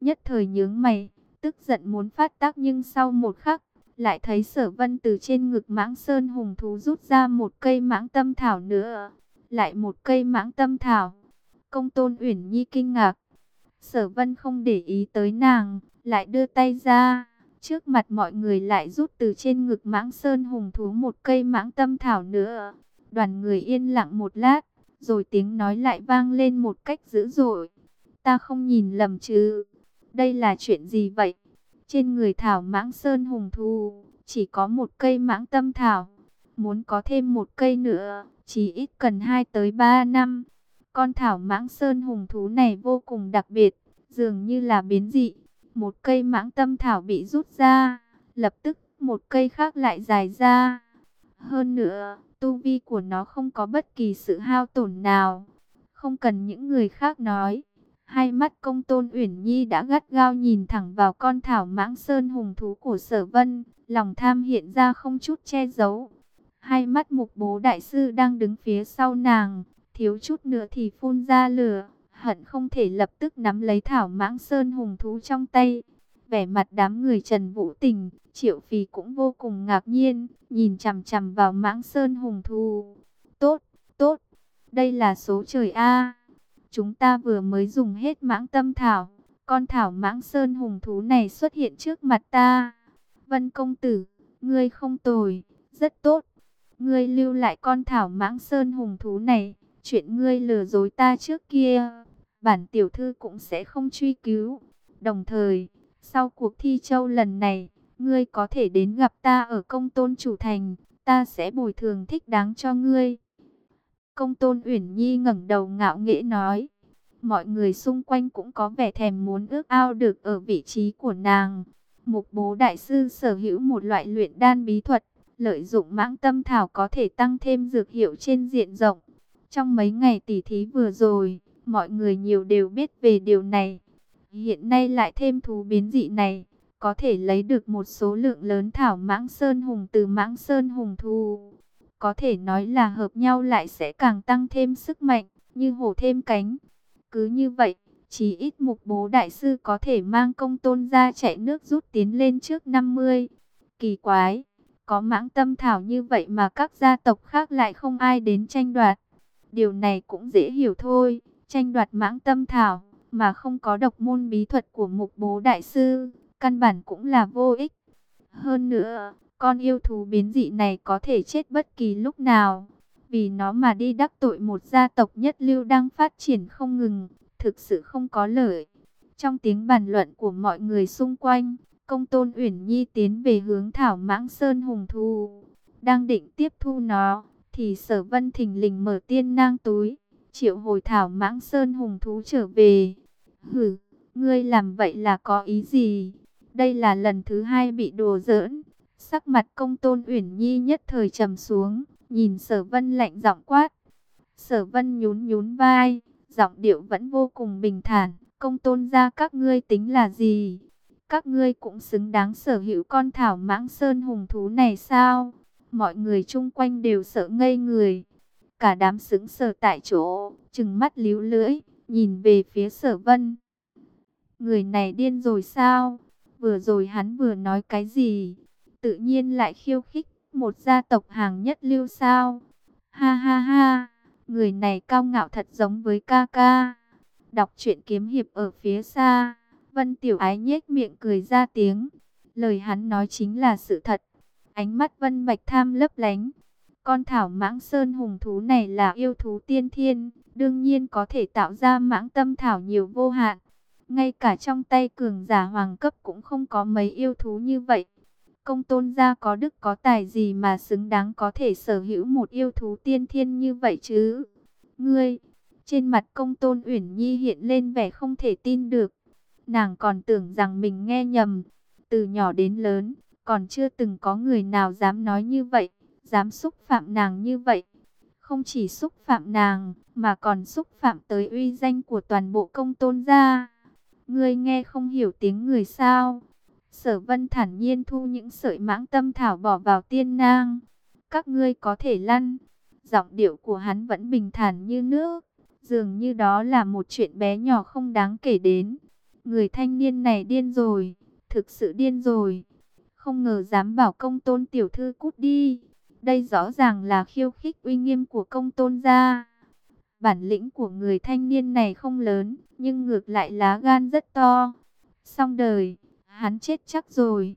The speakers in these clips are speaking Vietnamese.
nhất thời nhướng mày, tức giận muốn phát tác nhưng sau một khắc, lại thấy sở vân từ trên ngực mãng sơn hùng thú rút ra một cây mãng tâm thảo nữa, lại một cây mãng tâm thảo. Công tôn Uyển Nhi kinh ngạc, sở vân không để ý tới nàng, lại đưa tay ra, trước mặt mọi người lại rút từ trên ngực mãng sơn hùng thú một cây mãng tâm thảo nữa. Đoàn người yên lặng một lát, rồi tiếng nói lại vang lên một cách dữ dội. Ta không nhìn lầm chứ, đây là chuyện gì vậy? Trên người thảo mãng sơn hùng thú, chỉ có một cây mãng tâm thảo. Muốn có thêm một cây nữa, chỉ ít cần 2 tới 3 năm. Con thảo mãng sơn hùng thú này vô cùng đặc biệt, dường như là biến dị. Một cây mãng tâm thảo bị rút ra, lập tức một cây khác lại dài ra. Hơn nữa, tu vi của nó không có bất kỳ sự hao tổn nào. Không cần những người khác nói, Hai mắt công tôn Uyển Nhi đã gắt gao nhìn thẳng vào con thảo mãng sơn hùng thú của sở vân, lòng tham hiện ra không chút che giấu. Hai mắt mục bố đại sư đang đứng phía sau nàng, thiếu chút nữa thì phun ra lửa, hận không thể lập tức nắm lấy thảo mãng sơn hùng thú trong tay. Vẻ mặt đám người Trần Vũ Tình, Triệu Phì cũng vô cùng ngạc nhiên, nhìn chằm chằm vào mãng sơn hùng thú. Tốt, tốt, đây là số trời A. Chúng ta vừa mới dùng hết mãng tâm thảo. Con thảo mãng sơn hùng thú này xuất hiện trước mặt ta. Vân công tử, ngươi không tồi, rất tốt. Ngươi lưu lại con thảo mãng sơn hùng thú này. Chuyện ngươi lừa dối ta trước kia, bản tiểu thư cũng sẽ không truy cứu. Đồng thời, sau cuộc thi châu lần này, ngươi có thể đến gặp ta ở công tôn chủ thành, ta sẽ bồi thường thích đáng cho ngươi. Công tôn Uyển Nhi ngẩng đầu ngạo nghễ nói. Mọi người xung quanh cũng có vẻ thèm muốn ước ao được ở vị trí của nàng. Mục bố đại sư sở hữu một loại luyện đan bí thuật, lợi dụng mãng tâm thảo có thể tăng thêm dược hiệu trên diện rộng. Trong mấy ngày tỉ thí vừa rồi, mọi người nhiều đều biết về điều này. Hiện nay lại thêm thú biến dị này, có thể lấy được một số lượng lớn thảo mãng sơn hùng từ mãng sơn hùng thu có thể nói là hợp nhau lại sẽ càng tăng thêm sức mạnh, như hổ thêm cánh. Cứ như vậy, chỉ ít mục bố đại sư có thể mang công tôn ra chạy nước rút tiến lên trước 50. Kỳ quái, có mãng tâm thảo như vậy mà các gia tộc khác lại không ai đến tranh đoạt. Điều này cũng dễ hiểu thôi, tranh đoạt mãng tâm thảo mà không có độc môn bí thuật của mục bố đại sư, căn bản cũng là vô ích. Hơn nữa, con yêu thú biến dị này có thể chết bất kỳ lúc nào. Vì nó mà đi đắc tội một gia tộc nhất lưu đang phát triển không ngừng, thực sự không có lợi. Trong tiếng bàn luận của mọi người xung quanh, công tôn Uyển Nhi tiến về hướng Thảo Mãng Sơn Hùng Thu. Đang định tiếp thu nó, thì sở vân thình lình mở tiên nang túi, triệu hồi Thảo Mãng Sơn Hùng Thú trở về. Hử, ngươi làm vậy là có ý gì? Đây là lần thứ hai bị đồ giỡn. Sắc mặt công tôn Uyển Nhi nhất thời trầm xuống, nhìn sở vân lạnh giọng quát. Sở vân nhún nhún vai, giọng điệu vẫn vô cùng bình thản. Công tôn ra các ngươi tính là gì? Các ngươi cũng xứng đáng sở hữu con thảo mãng sơn hùng thú này sao? Mọi người chung quanh đều sợ ngây người. Cả đám xứng sở tại chỗ, trừng mắt líu lưỡi, nhìn về phía sở vân. Người này điên rồi sao? Vừa rồi hắn vừa nói cái gì? Tự nhiên lại khiêu khích một gia tộc hàng nhất lưu sao. Ha ha ha, người này cao ngạo thật giống với ca ca. Đọc truyện kiếm hiệp ở phía xa, Vân Tiểu Ái nhếch miệng cười ra tiếng. Lời hắn nói chính là sự thật. Ánh mắt Vân Bạch tham lấp lánh. Con thảo mãng sơn hùng thú này là yêu thú tiên thiên, đương nhiên có thể tạo ra mãng tâm thảo nhiều vô hạn. Ngay cả trong tay cường giả hoàng cấp cũng không có mấy yêu thú như vậy công tôn gia có đức có tài gì mà xứng đáng có thể sở hữu một yêu thú tiên thiên như vậy chứ? Ngươi, trên mặt công tôn Uyển Nhi hiện lên vẻ không thể tin được. Nàng còn tưởng rằng mình nghe nhầm, từ nhỏ đến lớn, còn chưa từng có người nào dám nói như vậy, dám xúc phạm nàng như vậy. Không chỉ xúc phạm nàng, mà còn xúc phạm tới uy danh của toàn bộ công tôn gia. Ngươi nghe không hiểu tiếng người sao? Sở vân thản nhiên thu những sợi mãng tâm thảo bỏ vào tiên nang. Các ngươi có thể lăn. Giọng điệu của hắn vẫn bình thản như nước. Dường như đó là một chuyện bé nhỏ không đáng kể đến. Người thanh niên này điên rồi, thực sự điên rồi. Không ngờ dám bảo công tôn tiểu thư cút đi. Đây rõ ràng là khiêu khích uy nghiêm của công tôn gia. Bản lĩnh của người thanh niên này không lớn, nhưng ngược lại lá gan rất to. Xong đời, hắn chết chắc rồi.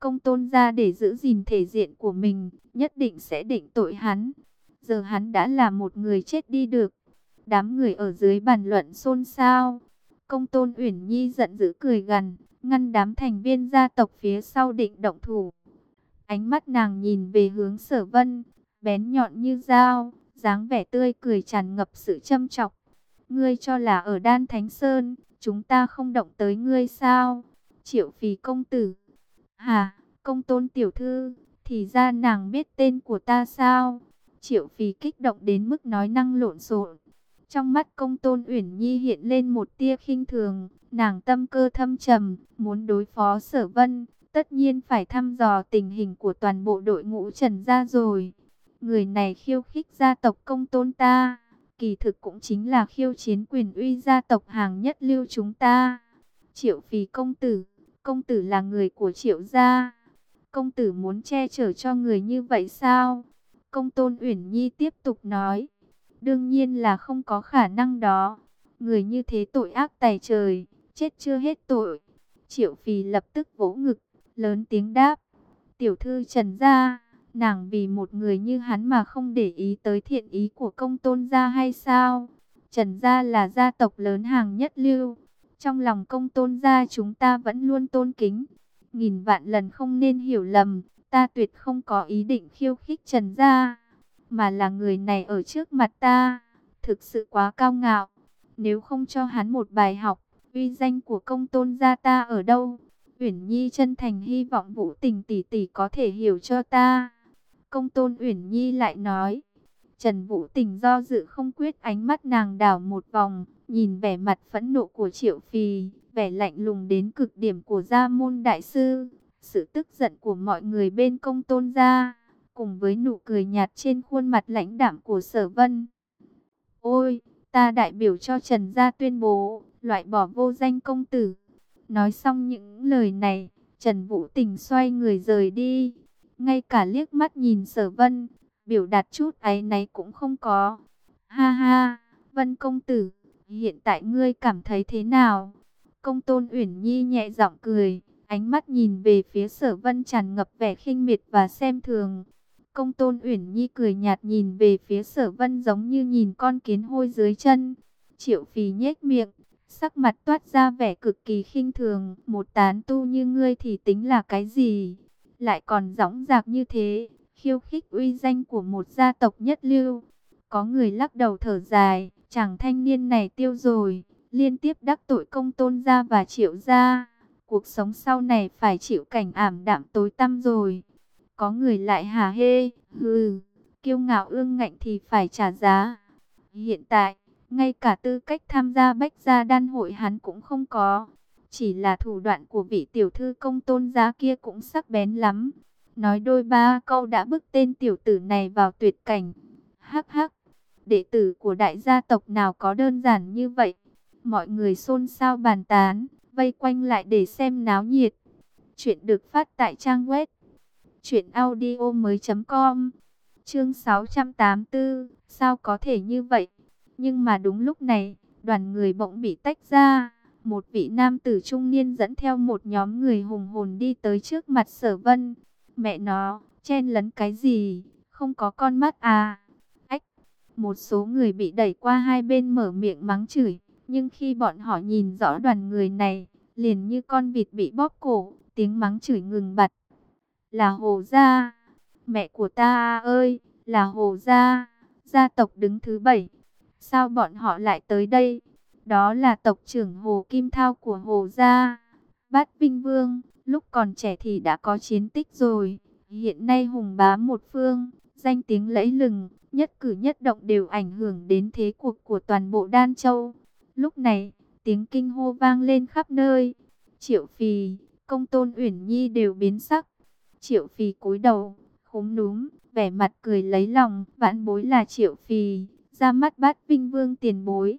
Công tôn gia để giữ gìn thể diện của mình, nhất định sẽ định tội hắn. Giờ hắn đã là một người chết đi được. Đám người ở dưới bàn luận xôn xao. Công tôn Uyển Nhi giận dữ cười gằn, ngăn đám thành viên gia tộc phía sau định động thủ. Ánh mắt nàng nhìn về hướng sở vân, bén nhọn như dao, dáng vẻ tươi cười tràn ngập sự châm chọc. Ngươi cho là ở Đan Thánh Sơn, chúng ta không động tới ngươi sao? Triệu phì công tử. Hà, công tôn tiểu thư, thì ra nàng biết tên của ta sao? Triệu phì kích động đến mức nói năng lộn xộn. Trong mắt công tôn Uyển Nhi hiện lên một tia khinh thường, nàng tâm cơ thâm trầm, muốn đối phó sở vân, tất nhiên phải thăm dò tình hình của toàn bộ đội ngũ trần gia rồi. Người này khiêu khích gia tộc công tôn ta, kỳ thực cũng chính là khiêu chiến quyền uy gia tộc hàng nhất lưu chúng ta. Triệu phì công tử, công tử là người của triệu gia. Công tử muốn che chở cho người như vậy sao? Công tôn Uyển Nhi tiếp tục nói. Đương nhiên là không có khả năng đó. Người như thế tội ác tày trời, chết chưa hết tội. Triệu phì lập tức vỗ ngực, lớn tiếng đáp. Tiểu thư Trần Gia, nàng vì một người như hắn mà không để ý tới thiện ý của công tôn gia hay sao? Trần Gia là gia tộc lớn hàng nhất lưu. Trong lòng công tôn gia chúng ta vẫn luôn tôn kính. Nghìn vạn lần không nên hiểu lầm, ta tuyệt không có ý định khiêu khích Trần Gia mà là người này ở trước mặt ta, thực sự quá cao ngạo. Nếu không cho hắn một bài học, uy danh của công tôn gia ta ở đâu? Uyển Nhi chân thành hy vọng Vũ Tình tỷ tỷ có thể hiểu cho ta. Công tôn Uyển Nhi lại nói. Trần Vũ Tình do dự không quyết ánh mắt nàng đảo một vòng, nhìn vẻ mặt phẫn nộ của Triệu Phi, vẻ lạnh lùng đến cực điểm của Gia môn đại sư, sự tức giận của mọi người bên công tôn gia cùng với nụ cười nhạt trên khuôn mặt lãnh đạm của sở vân. Ôi, ta đại biểu cho Trần Gia tuyên bố, loại bỏ vô danh công tử. Nói xong những lời này, Trần Vũ Tình xoay người rời đi. Ngay cả liếc mắt nhìn sở vân, biểu đạt chút ấy náy cũng không có. Ha ha, vân công tử, hiện tại ngươi cảm thấy thế nào? Công tôn Uyển Nhi nhẹ giọng cười, ánh mắt nhìn về phía sở vân tràn ngập vẻ khinh miệt và xem thường. Công tôn Uyển Nhi cười nhạt nhìn về phía sở vân giống như nhìn con kiến hôi dưới chân. Triệu phì nhếch miệng, sắc mặt toát ra vẻ cực kỳ khinh thường. Một tán tu như ngươi thì tính là cái gì? Lại còn dõng dạc như thế, khiêu khích uy danh của một gia tộc nhất lưu. Có người lắc đầu thở dài, chàng thanh niên này tiêu rồi, liên tiếp đắc tội công tôn gia và triệu gia. Cuộc sống sau này phải chịu cảnh ảm đạm tối tăm rồi. Có người lại hà hê, hừ, kiêu ngạo ương ngạnh thì phải trả giá. Hiện tại, ngay cả tư cách tham gia bách gia đan hội hắn cũng không có. Chỉ là thủ đoạn của vị tiểu thư công tôn gia kia cũng sắc bén lắm. Nói đôi ba câu đã bức tên tiểu tử này vào tuyệt cảnh. Hắc hắc, đệ tử của đại gia tộc nào có đơn giản như vậy. Mọi người xôn xao bàn tán, vây quanh lại để xem náo nhiệt. Chuyện được phát tại trang web Chuyện audio mới com Chương 684 Sao có thể như vậy? Nhưng mà đúng lúc này Đoàn người bỗng bị tách ra Một vị nam tử trung niên dẫn theo một nhóm người hùng hồn đi tới trước mặt sở vân Mẹ nó, chen lấn cái gì? Không có con mắt à? Một số người bị đẩy qua hai bên mở miệng mắng chửi Nhưng khi bọn họ nhìn rõ đoàn người này Liền như con vịt bị bóp cổ Tiếng mắng chửi ngừng bặt là Hồ Gia. Mẹ của ta ơi, là Hồ Gia, gia tộc đứng thứ bảy. Sao bọn họ lại tới đây? Đó là tộc trưởng Hồ Kim Thao của Hồ Gia. Bát Vinh Vương, lúc còn trẻ thì đã có chiến tích rồi. Hiện nay hùng bá một phương, danh tiếng lẫy lừng, nhất cử nhất động đều ảnh hưởng đến thế cuộc của toàn bộ Đan Châu. Lúc này, tiếng kinh hô vang lên khắp nơi. Triệu Phì, Công Tôn Uyển Nhi đều biến sắc. Triệu phì cúi đầu, khúm núm, vẻ mặt cười lấy lòng, vãn bối là triệu phì, ra mắt bát vinh vương tiền bối.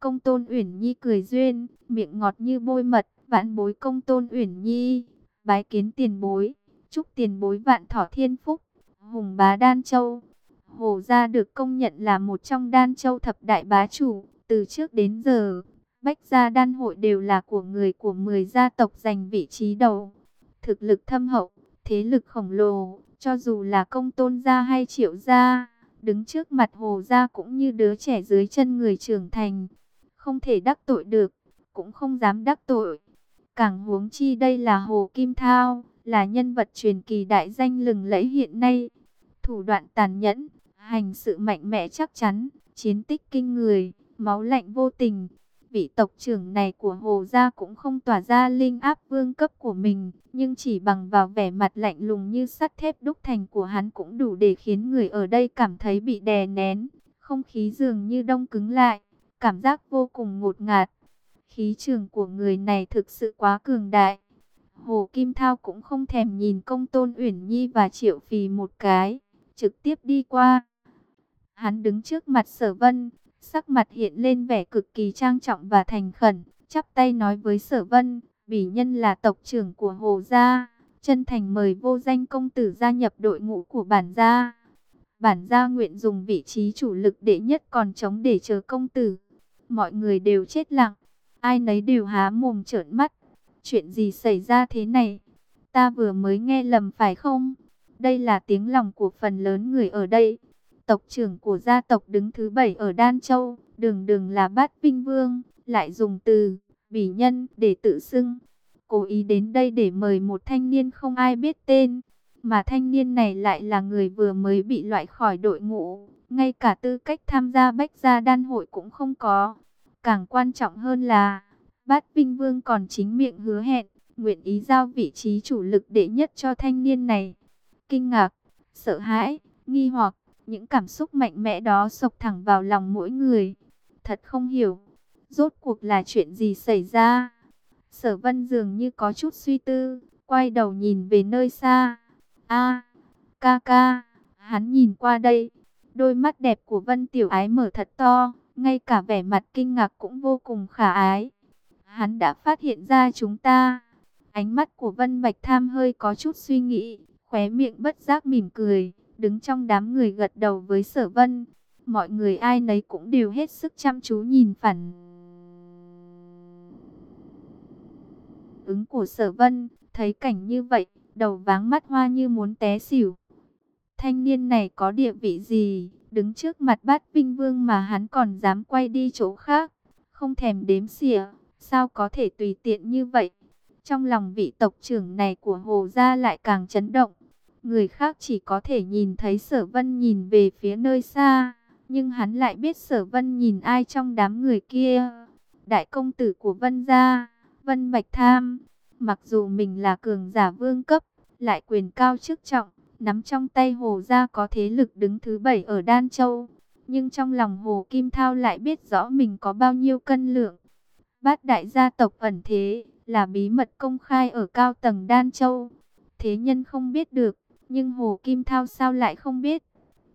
Công tôn Uyển Nhi cười duyên, miệng ngọt như bôi mật, vãn bối công tôn Uyển Nhi, bái kiến tiền bối, chúc tiền bối vạn thọ thiên phúc, hùng bá đan châu. Hồ gia được công nhận là một trong đan châu thập đại bá chủ, từ trước đến giờ, bách gia đan hội đều là của người của 10 gia tộc giành vị trí đầu. Thực lực thâm hậu, thế lực khổng lồ, cho dù là công tôn gia hay triệu gia, đứng trước mặt hồ gia cũng như đứa trẻ dưới chân người trưởng thành. Không thể đắc tội được, cũng không dám đắc tội. Càng huống chi đây là Hồ Kim Thao, là nhân vật truyền kỳ đại danh lừng lẫy hiện nay. Thủ đoạn tàn nhẫn, hành sự mạnh mẽ chắc chắn, chiến tích kinh người, máu lạnh vô tình. Vị tộc trưởng này của Hồ Gia cũng không tỏa ra linh áp vương cấp của mình, nhưng chỉ bằng vào vẻ mặt lạnh lùng như sắt thép đúc thành của hắn cũng đủ để khiến người ở đây cảm thấy bị đè nén. Không khí dường như đông cứng lại, cảm giác vô cùng ngột ngạt. Khí trường của người này thực sự quá cường đại. Hồ Kim Thao cũng không thèm nhìn công tôn Uyển Nhi và Triệu Phì một cái, trực tiếp đi qua. Hắn đứng trước mặt sở vân, sắc mặt hiện lên vẻ cực kỳ trang trọng và thành khẩn, chắp tay nói với sở vân, bỉ nhân là tộc trưởng của Hồ Gia, chân thành mời vô danh công tử gia nhập đội ngũ của bản gia. Bản gia nguyện dùng vị trí chủ lực đệ nhất còn chống để chờ công tử. Mọi người đều chết lặng, ai nấy đều há mồm trợn mắt. Chuyện gì xảy ra thế này? Ta vừa mới nghe lầm phải không? Đây là tiếng lòng của phần lớn người ở đây tộc trưởng của gia tộc đứng thứ bảy ở Đan Châu, đường đường là bát vinh vương, lại dùng từ bỉ nhân để tự xưng. Cố ý đến đây để mời một thanh niên không ai biết tên, mà thanh niên này lại là người vừa mới bị loại khỏi đội ngũ, ngay cả tư cách tham gia bách gia đan hội cũng không có. Càng quan trọng hơn là, bát vinh vương còn chính miệng hứa hẹn, nguyện ý giao vị trí chủ lực đệ nhất cho thanh niên này. Kinh ngạc, sợ hãi, nghi hoặc, những cảm xúc mạnh mẽ đó sộc thẳng vào lòng mỗi người. Thật không hiểu, rốt cuộc là chuyện gì xảy ra. Sở vân dường như có chút suy tư, quay đầu nhìn về nơi xa. a ca ca, hắn nhìn qua đây. Đôi mắt đẹp của Vân Tiểu Ái mở thật to, ngay cả vẻ mặt kinh ngạc cũng vô cùng khả ái. Hắn đã phát hiện ra chúng ta. Ánh mắt của Vân Bạch Tham hơi có chút suy nghĩ, khóe miệng bất giác mỉm cười đứng trong đám người gật đầu với sở vân. Mọi người ai nấy cũng đều hết sức chăm chú nhìn phản ứng của sở vân, thấy cảnh như vậy, đầu váng mắt hoa như muốn té xỉu. Thanh niên này có địa vị gì, đứng trước mặt bát vinh vương mà hắn còn dám quay đi chỗ khác, không thèm đếm xỉa, sao có thể tùy tiện như vậy. Trong lòng vị tộc trưởng này của Hồ Gia lại càng chấn động, Người khác chỉ có thể nhìn thấy sở vân nhìn về phía nơi xa. Nhưng hắn lại biết sở vân nhìn ai trong đám người kia. Đại công tử của vân gia, vân bạch tham. Mặc dù mình là cường giả vương cấp, lại quyền cao chức trọng. Nắm trong tay hồ gia có thế lực đứng thứ bảy ở Đan Châu. Nhưng trong lòng hồ Kim Thao lại biết rõ mình có bao nhiêu cân lượng. Bát đại gia tộc ẩn thế, là bí mật công khai ở cao tầng Đan Châu. Thế nhân không biết được, nhưng Hồ Kim Thao sao lại không biết?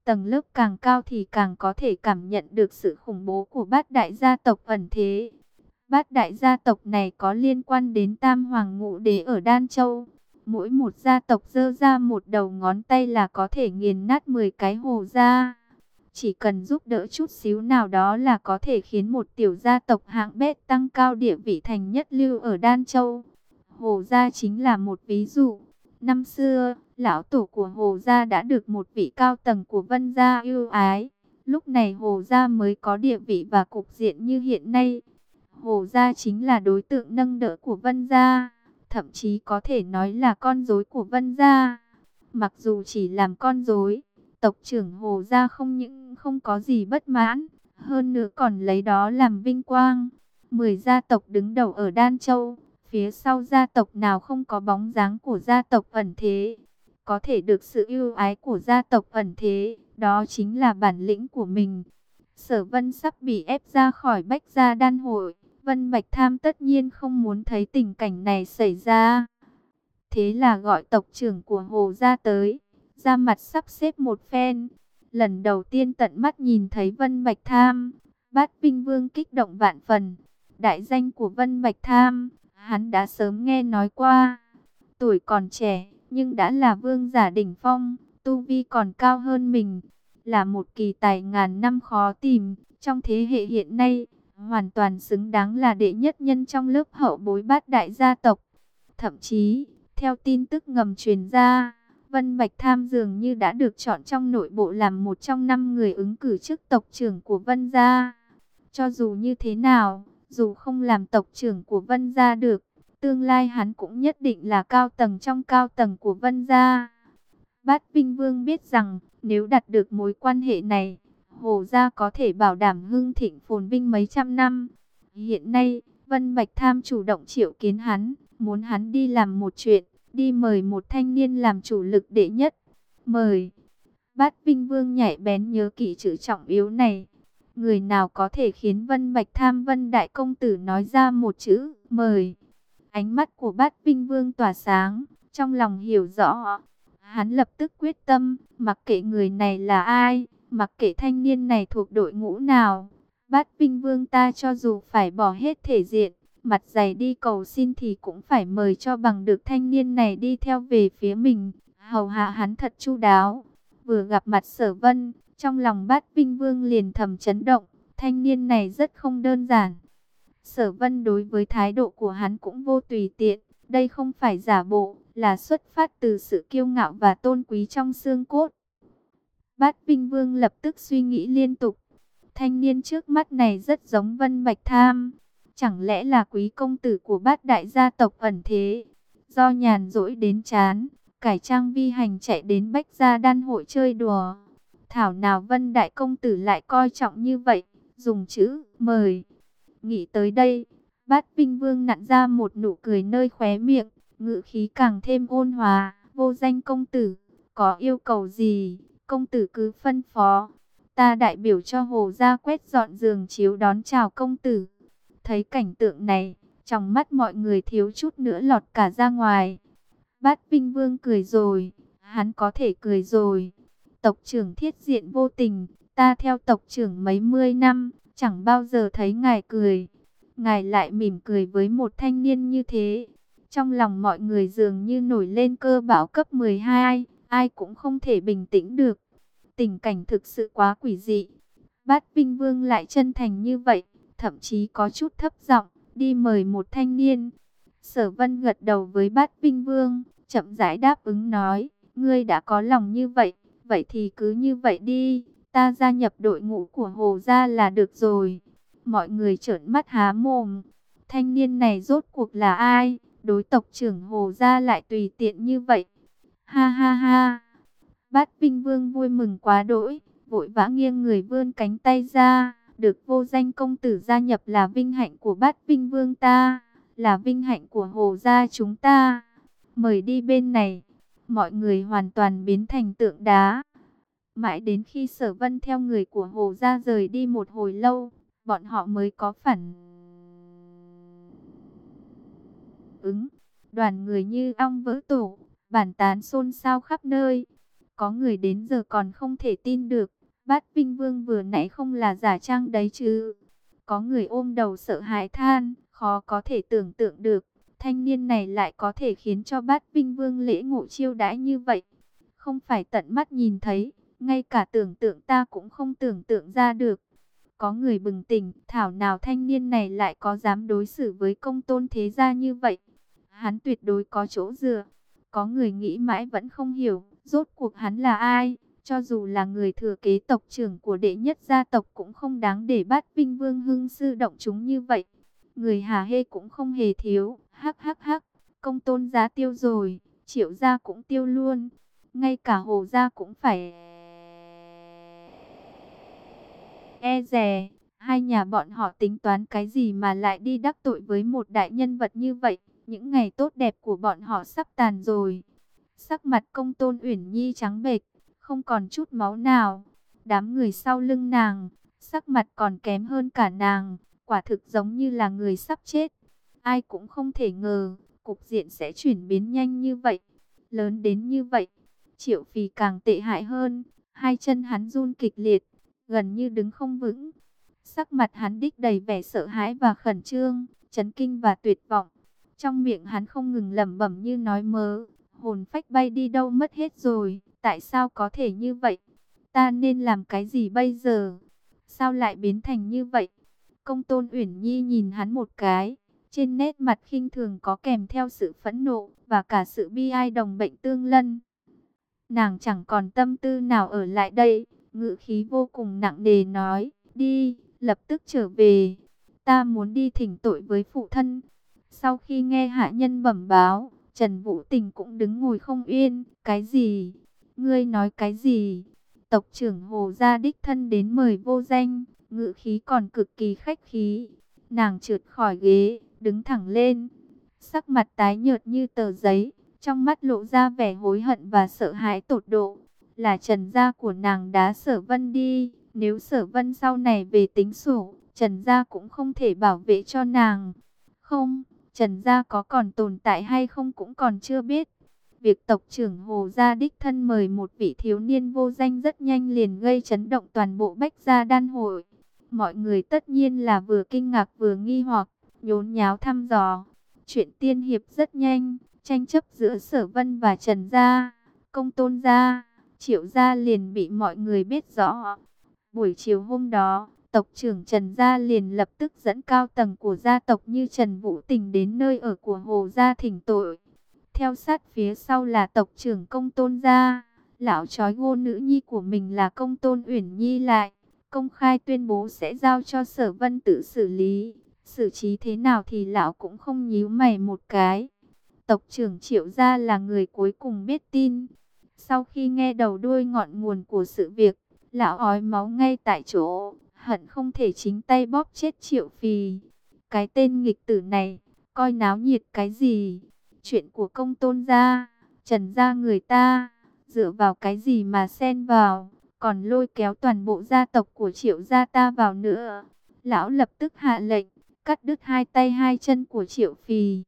Tầng lớp càng cao thì càng có thể cảm nhận được sự khủng bố của bát đại gia tộc ẩn thế. Bát đại gia tộc này có liên quan đến Tam Hoàng Ngũ Đế ở Đan Châu. Mỗi một gia tộc dơ ra một đầu ngón tay là có thể nghiền nát 10 cái hồ gia. Chỉ cần giúp đỡ chút xíu nào đó là có thể khiến một tiểu gia tộc hạng bét tăng cao địa vị thành nhất lưu ở Đan Châu. Hồ gia chính là một ví dụ. Năm xưa, lão tổ của Hồ Gia đã được một vị cao tầng của Vân Gia yêu ái. Lúc này Hồ Gia mới có địa vị và cục diện như hiện nay. Hồ Gia chính là đối tượng nâng đỡ của Vân Gia, thậm chí có thể nói là con rối của Vân Gia. Mặc dù chỉ làm con rối, tộc trưởng Hồ Gia không những không có gì bất mãn, hơn nữa còn lấy đó làm vinh quang. Mười gia tộc đứng đầu ở Đan Châu, phía sau gia tộc nào không có bóng dáng của gia tộc ẩn thế. Có thể được sự yêu ái của gia tộc ẩn thế, đó chính là bản lĩnh của mình. Sở vân sắp bị ép ra khỏi bách gia đan hội. Vân Bạch Tham tất nhiên không muốn thấy tình cảnh này xảy ra. Thế là gọi tộc trưởng của Hồ gia tới, ra mặt sắp xếp một phen. Lần đầu tiên tận mắt nhìn thấy Vân Bạch Tham, Bát Vinh Vương kích động vạn phần. Đại danh của Vân Bạch Tham, hắn đã sớm nghe nói qua. Tuổi còn trẻ, nhưng đã là vương giả đỉnh phong, tu vi còn cao hơn mình. Là một kỳ tài ngàn năm khó tìm, trong thế hệ hiện nay, hoàn toàn xứng đáng là đệ nhất nhân trong lớp hậu bối bát đại gia tộc. Thậm chí, theo tin tức ngầm truyền ra, Vân Bạch Tham dường như đã được chọn trong nội bộ làm một trong năm người ứng cử chức tộc trưởng của Vân Gia. Cho dù như thế nào, dù không làm tộc trưởng của Vân Gia được, tương lai hắn cũng nhất định là cao tầng trong cao tầng của Vân Gia. Bát Vinh Vương biết rằng, nếu đạt được mối quan hệ này, Hồ Gia có thể bảo đảm hưng thịnh phồn vinh mấy trăm năm. Hiện nay, Vân Bạch Tham chủ động triệu kiến hắn, muốn hắn đi làm một chuyện, đi mời một thanh niên làm chủ lực đệ nhất. Mời. Bát Vinh Vương nhảy bén nhớ kỹ chữ trọng yếu này. Người nào có thể khiến Vân Bạch Tham Vân Đại Công Tử nói ra một chữ mời. Ánh mắt của Bát binh Vương tỏa sáng, trong lòng hiểu rõ. Hắn lập tức quyết tâm, mặc kệ người này là ai, mặc kệ thanh niên này thuộc đội ngũ nào. Bát binh Vương ta cho dù phải bỏ hết thể diện, mặt dày đi cầu xin thì cũng phải mời cho bằng được thanh niên này đi theo về phía mình, hầu hạ hắn thật chu đáo. Vừa gặp mặt sở vân, trong lòng bát binh vương liền thầm chấn động, thanh niên này rất không đơn giản. Sở vân đối với thái độ của hắn cũng vô tùy tiện, đây không phải giả bộ, là xuất phát từ sự kiêu ngạo và tôn quý trong xương cốt. Bát Vinh Vương lập tức suy nghĩ liên tục. Thanh niên trước mắt này rất giống Vân Bạch Tham, Chẳng lẽ là quý công tử của bát đại gia tộc ẩn thế? Do nhàn rỗi đến chán, cải trang vi hành chạy đến bách gia đan hội chơi đùa. Thảo nào vân đại công tử lại coi trọng như vậy, dùng chữ mời. Nghĩ tới đây, bát vinh vương nặn ra một nụ cười nơi khóe miệng, ngữ khí càng thêm ôn hòa, vô danh công tử, có yêu cầu gì, công tử cứ phân phó. Ta đại biểu cho hồ gia quét dọn giường chiếu đón chào công tử. Thấy cảnh tượng này, trong mắt mọi người thiếu chút nữa lọt cả ra ngoài. Bát Vinh Vương cười rồi, hắn có thể cười rồi. Tộc trưởng thiết diện vô tình, ta theo tộc trưởng mấy mươi năm, chẳng bao giờ thấy ngài cười. Ngài lại mỉm cười với một thanh niên như thế. Trong lòng mọi người dường như nổi lên cơ bão cấp 12, ai cũng không thể bình tĩnh được. Tình cảnh thực sự quá quỷ dị. Bát Vinh Vương lại chân thành như vậy, thậm chí có chút thấp giọng đi mời một thanh niên. Sở Vân gật đầu với Bát Vinh Vương, chậm rãi đáp ứng nói, ngươi đã có lòng như vậy, vậy thì cứ như vậy đi, ta gia nhập đội ngũ của Hồ gia là được rồi. Mọi người trợn mắt há mồm, thanh niên này rốt cuộc là ai? Đối tộc trưởng Hồ gia lại tùy tiện như vậy. Ha ha ha. Bát Vinh Vương vui mừng quá đỗi, vội vã nghiêng người vươn cánh tay ra được vô danh công tử gia nhập là vinh hạnh của bát vinh vương ta, là vinh hạnh của hồ gia chúng ta. Mời đi bên này, mọi người hoàn toàn biến thành tượng đá. Mãi đến khi sở vân theo người của hồ ra rời đi một hồi lâu, bọn họ mới có phản ứng. Đoàn người như ong vỡ tổ, bản tán xôn xao khắp nơi. Có người đến giờ còn không thể tin được, Bát Vinh Vương vừa nãy không là giả trang đấy chứ. Có người ôm đầu sợ hãi than, khó có thể tưởng tượng được. Thanh niên này lại có thể khiến cho bát Vinh Vương lễ ngộ chiêu đãi như vậy. Không phải tận mắt nhìn thấy, ngay cả tưởng tượng ta cũng không tưởng tượng ra được. Có người bừng tỉnh, thảo nào thanh niên này lại có dám đối xử với công tôn thế gia như vậy. Hắn tuyệt đối có chỗ dựa. Có người nghĩ mãi vẫn không hiểu, rốt cuộc hắn là ai. Cho dù là người thừa kế tộc trưởng của đệ nhất gia tộc cũng không đáng để bắt Vinh Vương Hưng sư động chúng như vậy. Người Hà Hê cũng không hề thiếu, hắc hắc hắc, công tôn giá tiêu rồi, triệu gia cũng tiêu luôn, ngay cả hồ gia cũng phải e rè. Hai nhà bọn họ tính toán cái gì mà lại đi đắc tội với một đại nhân vật như vậy, những ngày tốt đẹp của bọn họ sắp tàn rồi. Sắc mặt công tôn Uyển Nhi trắng bệch, không còn chút máu nào. Đám người sau lưng nàng, sắc mặt còn kém hơn cả nàng, quả thực giống như là người sắp chết. Ai cũng không thể ngờ, cục diện sẽ chuyển biến nhanh như vậy, lớn đến như vậy. Triệu phì càng tệ hại hơn, hai chân hắn run kịch liệt, gần như đứng không vững. Sắc mặt hắn đích đầy vẻ sợ hãi và khẩn trương, chấn kinh và tuyệt vọng. Trong miệng hắn không ngừng lẩm bẩm như nói mớ, hồn phách bay đi đâu mất hết rồi, tại sao có thể như vậy? Ta nên làm cái gì bây giờ? Sao lại biến thành như vậy? Công tôn Uyển Nhi nhìn hắn một cái, trên nét mặt khinh thường có kèm theo sự phẫn nộ và cả sự bi ai đồng bệnh tương lân. Nàng chẳng còn tâm tư nào ở lại đây, ngự khí vô cùng nặng nề nói, đi, lập tức trở về, ta muốn đi thỉnh tội với phụ thân. Sau khi nghe hạ nhân bẩm báo, Trần Vũ Tình cũng đứng ngồi không yên, cái gì? Ngươi nói cái gì? Tộc trưởng Hồ Gia Đích thân đến mời vô danh, ngự khí còn cực kỳ khách khí. Nàng trượt khỏi ghế, đứng thẳng lên, sắc mặt tái nhợt như tờ giấy, trong mắt lộ ra vẻ hối hận và sợ hãi tột độ. Là Trần gia của nàng đá Sở Vân đi, nếu Sở Vân sau này về tính sổ, Trần gia cũng không thể bảo vệ cho nàng. Không, Trần gia có còn tồn tại hay không cũng còn chưa biết. Việc tộc trưởng Hồ Gia Đích thân mời một vị thiếu niên vô danh rất nhanh liền gây chấn động toàn bộ bách gia đan hội. Mọi người tất nhiên là vừa kinh ngạc vừa nghi hoặc, nhốn nháo thăm dò. Chuyện tiên hiệp rất nhanh, tranh chấp giữa Sở Vân và Trần Gia, Công Tôn Gia, Triệu Gia liền bị mọi người biết rõ. Buổi chiều hôm đó, tộc trưởng Trần Gia liền lập tức dẫn cao tầng của gia tộc như Trần Vũ Tình đến nơi ở của Hồ Gia thỉnh tội. Theo sát phía sau là tộc trưởng Công Tôn Gia, lão chói ngô nữ nhi của mình là Công Tôn Uyển Nhi lại, công khai tuyên bố sẽ giao cho Sở Vân tự xử lý. Xử trí thế nào thì lão cũng không nhíu mày một cái. Tộc trưởng Triệu Gia là người cuối cùng biết tin. Sau khi nghe đầu đuôi ngọn nguồn của sự việc, lão ói máu ngay tại chỗ, hận không thể chính tay bóp chết Triệu Phì. Cái tên nghịch tử này, coi náo nhiệt cái gì? Chuyện của công tôn gia, trần gia người ta, dựa vào cái gì mà xen vào, còn lôi kéo toàn bộ gia tộc của Triệu gia ta vào nữa. Lão lập tức hạ lệnh, cắt đứt hai tay hai chân của Triệu Phì.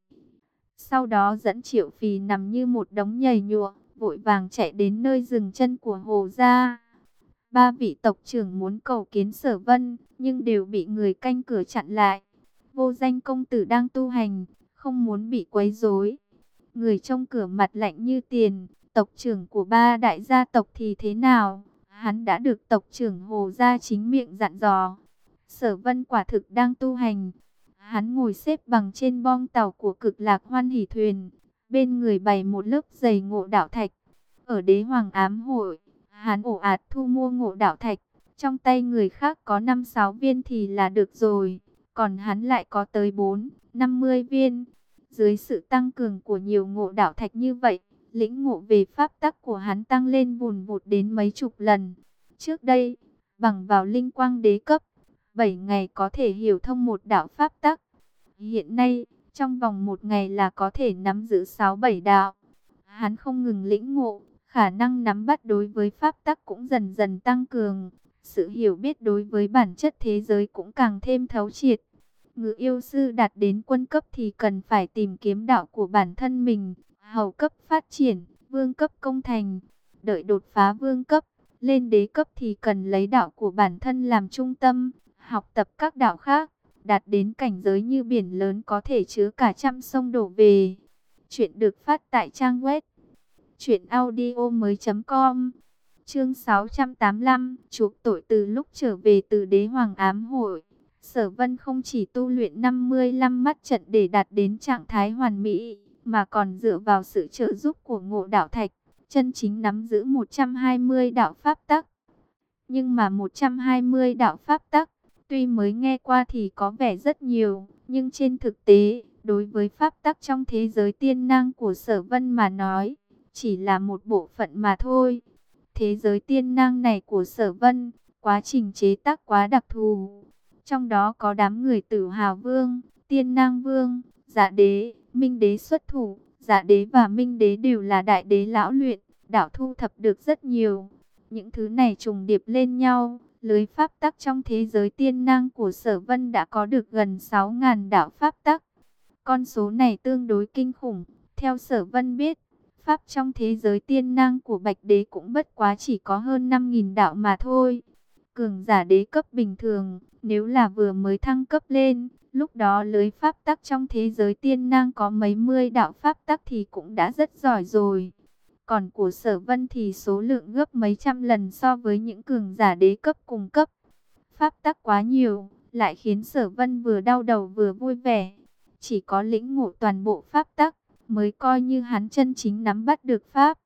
Sau đó dẫn Triệu Phì nằm như một đống nhầy nhụa, vội vàng chạy đến nơi dừng chân của Hồ Gia. Ba vị tộc trưởng muốn cầu kiến sở vân, nhưng đều bị người canh cửa chặn lại. Vô danh công tử đang tu hành, không muốn bị quấy rối. Người trong cửa mặt lạnh như tiền, tộc trưởng của ba đại gia tộc thì thế nào? Hắn đã được tộc trưởng Hồ Gia chính miệng dặn dò. Sở vân quả thực đang tu hành, Hắn ngồi xếp bằng trên bong tàu của cực lạc hoan hỷ thuyền. Bên người bày một lớp dày ngộ đạo thạch. Ở đế hoàng ám hội, hắn ổ ạt thu mua ngộ đạo thạch. Trong tay người khác có 5-6 viên thì là được rồi. Còn hắn lại có tới 4, 50 viên. Dưới sự tăng cường của nhiều ngộ đạo thạch như vậy, lĩnh ngộ về pháp tắc của hắn tăng lên vùn vụt đến mấy chục lần. Trước đây, bằng vào linh quang đế cấp, 7 ngày có thể hiểu thông một đạo pháp tắc. Hiện nay, trong vòng một ngày là có thể nắm giữ 6-7 đạo. Hắn không ngừng lĩnh ngộ, khả năng nắm bắt đối với pháp tắc cũng dần dần tăng cường. Sự hiểu biết đối với bản chất thế giới cũng càng thêm thấu triệt. Ngự yêu sư đạt đến quân cấp thì cần phải tìm kiếm đạo của bản thân mình, hầu cấp phát triển, vương cấp công thành, đợi đột phá vương cấp, lên đế cấp thì cần lấy đạo của bản thân làm trung tâm, học tập các đạo khác, đạt đến cảnh giới như biển lớn có thể chứa cả trăm sông đổ về. Chuyện được phát tại trang web truyệnaudiomoi.com. Chương 685, chuộc tội từ lúc trở về từ đế hoàng ám hội. Sở Vân không chỉ tu luyện 55 mắt trận để đạt đến trạng thái hoàn mỹ, mà còn dựa vào sự trợ giúp của Ngộ Đạo Thạch, chân chính nắm giữ 120 đạo pháp tắc. Nhưng mà 120 đạo pháp tắc Tuy mới nghe qua thì có vẻ rất nhiều, nhưng trên thực tế, đối với pháp tắc trong thế giới tiên năng của sở vân mà nói, chỉ là một bộ phận mà thôi. Thế giới tiên năng này của sở vân, quá trình chế tác quá đặc thù. Trong đó có đám người tử hào vương, tiên năng vương, giả đế, minh đế xuất thủ. Giả đế và minh đế đều là đại đế lão luyện, đạo thu thập được rất nhiều. Những thứ này trùng điệp lên nhau, Lưới pháp tắc trong thế giới tiên năng của sở vân đã có được gần 6.000 đạo pháp tắc. Con số này tương đối kinh khủng. Theo sở vân biết, pháp trong thế giới tiên năng của bạch đế cũng bất quá chỉ có hơn 5.000 đạo mà thôi. Cường giả đế cấp bình thường, Nếu là vừa mới thăng cấp lên, lúc đó lưới pháp tắc trong thế giới tiên năng có mấy mươi đạo pháp tắc thì cũng đã rất giỏi rồi. Còn của sở vân thì số lượng gấp mấy trăm lần so với những cường giả đế cấp cùng cấp. Pháp tắc quá nhiều, lại khiến sở vân vừa đau đầu vừa vui vẻ. Chỉ có lĩnh ngộ toàn bộ pháp tắc, mới coi như hắn chân chính nắm bắt được pháp.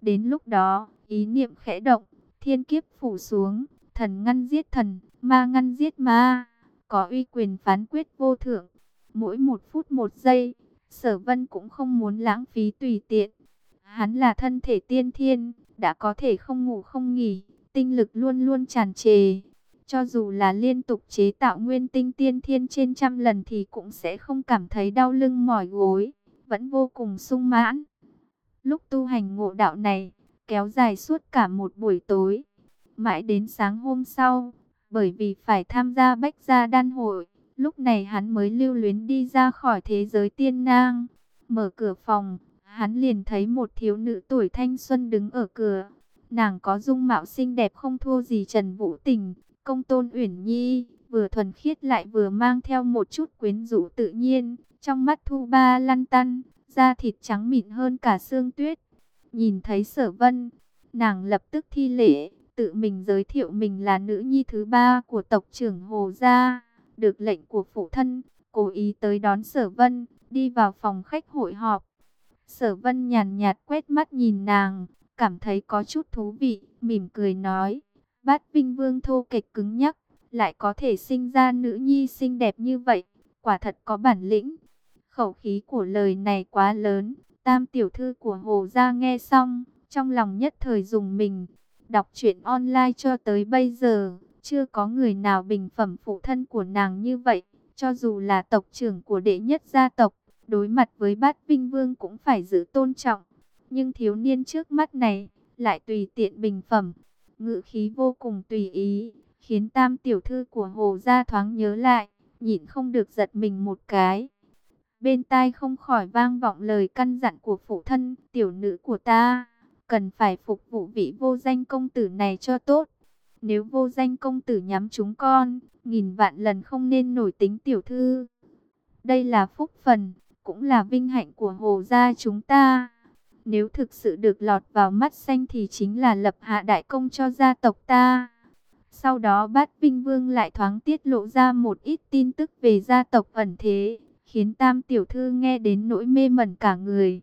Đến lúc đó, ý niệm khẽ động, thiên kiếp phủ xuống, thần ngăn giết thần, ma ngăn giết ma, có uy quyền phán quyết vô thượng. Mỗi một phút một giây, sở vân cũng không muốn lãng phí tùy tiện. Hắn là thân thể tiên thiên, đã có thể không ngủ không nghỉ, tinh lực luôn luôn tràn trề. Cho dù là liên tục chế tạo nguyên tinh tiên thiên trên trăm lần thì cũng sẽ không cảm thấy đau lưng mỏi gối, vẫn vô cùng sung mãn. Lúc tu hành ngộ đạo này, kéo dài suốt cả một buổi tối. Mãi đến sáng hôm sau, bởi vì phải tham gia bách gia đan hội, lúc này hắn mới lưu luyến đi ra khỏi thế giới tiên nang. Mở cửa phòng, hắn liền thấy một thiếu nữ tuổi thanh xuân đứng ở cửa. Nàng có dung mạo xinh đẹp không thua gì Trần Vũ Tình, công tôn uyển nhi, vừa thuần khiết lại vừa mang theo một chút quyến rũ tự nhiên, trong mắt thu ba lăn tăn, da thịt trắng mịn hơn cả xương tuyết. Nhìn thấy sở vân, nàng lập tức thi lễ, tự mình giới thiệu mình là nữ nhi thứ ba của tộc trưởng Hồ Gia, được lệnh của phụ thân, cố ý tới đón sở vân, đi vào phòng khách hội họp. Sở vân nhàn nhạt quét mắt nhìn nàng, cảm thấy có chút thú vị, mỉm cười nói, bát vinh vương thô kịch cứng nhắc, lại có thể sinh ra nữ nhi xinh đẹp như vậy, quả thật có bản lĩnh. Khẩu khí của lời này quá lớn, tam tiểu thư của Hồ Gia nghe xong, trong lòng nhất thời dùng mình. Đọc truyện online cho tới bây giờ, chưa có người nào bình phẩm phụ thân của nàng như vậy, cho dù là tộc trưởng của đệ nhất gia tộc, đối mặt với bát vinh vương cũng phải giữ tôn trọng. Nhưng thiếu niên trước mắt này, lại tùy tiện bình phẩm, ngữ khí vô cùng tùy ý, khiến tam tiểu thư của Hồ Gia thoáng nhớ lại, nhịn không được giật mình một cái. Bên tai không khỏi vang vọng lời căn dặn của phụ thân, tiểu nữ của ta, cần phải phục vụ vị vô danh công tử này cho tốt. Nếu vô danh công tử nhắm chúng con, nghìn vạn lần không nên nổi tính tiểu thư. Đây là phúc phần, cũng là vinh hạnh của hồ gia chúng ta. Nếu thực sự được lọt vào mắt xanh thì chính là lập hạ đại công cho gia tộc ta. Sau đó bát Vinh Vương lại thoáng tiết lộ ra một ít tin tức về gia tộc ẩn thế khiến tam tiểu thư nghe đến nỗi mê mẩn cả người.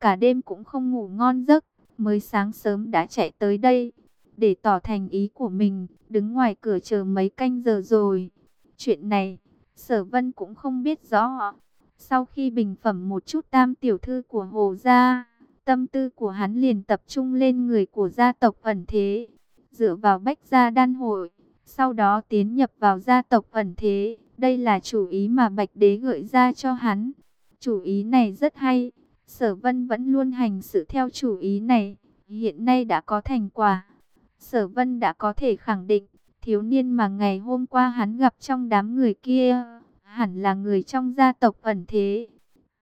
Cả đêm cũng không ngủ ngon giấc, mới sáng sớm đã chạy tới đây, để tỏ thành ý của mình, đứng ngoài cửa chờ mấy canh giờ rồi. Chuyện này, sở vân cũng không biết rõ. Sau khi bình phẩm một chút tam tiểu thư của Hồ Gia, tâm tư của hắn liền tập trung lên người của gia tộc ẩn thế, dựa vào bách gia đan hội, sau đó tiến nhập vào gia tộc ẩn thế. Đây là chủ ý mà Bạch Đế gợi ra cho hắn. Chủ ý này rất hay. Sở Vân vẫn luôn hành sự theo chủ ý này. Hiện nay đã có thành quả. Sở Vân đã có thể khẳng định, thiếu niên mà ngày hôm qua hắn gặp trong đám người kia, hẳn là người trong gia tộc ẩn thế.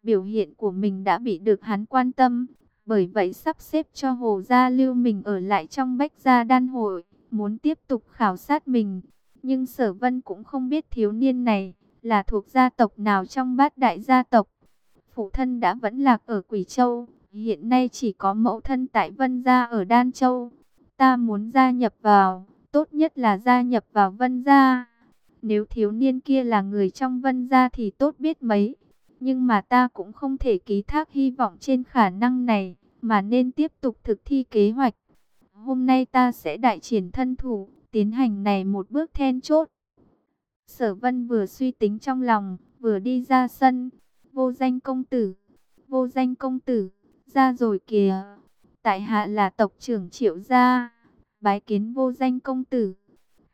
Biểu hiện của mình đã bị được hắn quan tâm, bởi vậy sắp xếp cho Hồ Gia Lưu mình ở lại trong Bách Gia Đan Hội, muốn tiếp tục khảo sát mình. Nhưng sở vân cũng không biết thiếu niên này là thuộc gia tộc nào trong bát đại gia tộc. Phụ thân đã vẫn lạc ở Quỷ Châu, hiện nay chỉ có mẫu thân tại Vân Gia ở Đan Châu. Ta muốn gia nhập vào, tốt nhất là gia nhập vào Vân Gia. Nếu thiếu niên kia là người trong Vân Gia thì tốt biết mấy. Nhưng mà ta cũng không thể ký thác hy vọng trên khả năng này, mà nên tiếp tục thực thi kế hoạch. Hôm nay ta sẽ đại triển thân thủ, tiến hành này một bước then chốt. Sở vân vừa suy tính trong lòng, vừa đi ra sân. Vô danh công tử, vô danh công tử, ra rồi kìa. Tại hạ là tộc trưởng triệu gia, bái kiến vô danh công tử.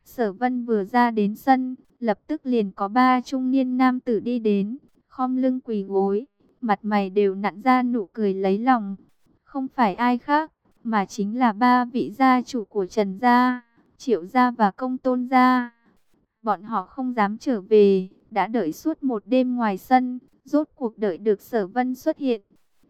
Sở vân vừa ra đến sân, lập tức liền có ba trung niên nam tử đi đến, khom lưng quỳ gối, mặt mày đều nặn ra nụ cười lấy lòng. Không phải ai khác, mà chính là ba vị gia chủ của Trần Gia. Triệu gia và công tôn gia. Bọn họ không dám trở về, đã đợi suốt một đêm ngoài sân, rốt cuộc đợi được sở vân xuất hiện.